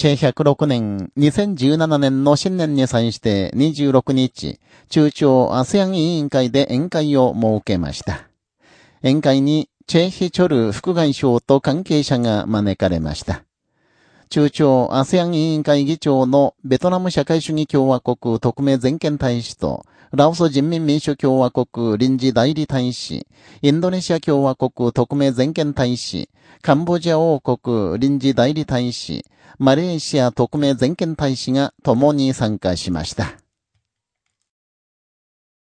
チェ106年、2017年の新年に際して26日、中朝 ASEAN 委員会で宴会を設けました。宴会に、チェヒチョル副外相と関係者が招かれました。中朝 ASEAN 委員会議長のベトナム社会主義共和国特命全権大使と、ラオス人民民主共和国臨時代理大使、インドネシア共和国特命全権大使、カンボジア王国臨時代理大使、マレーシア特命全権大使が共に参加しました。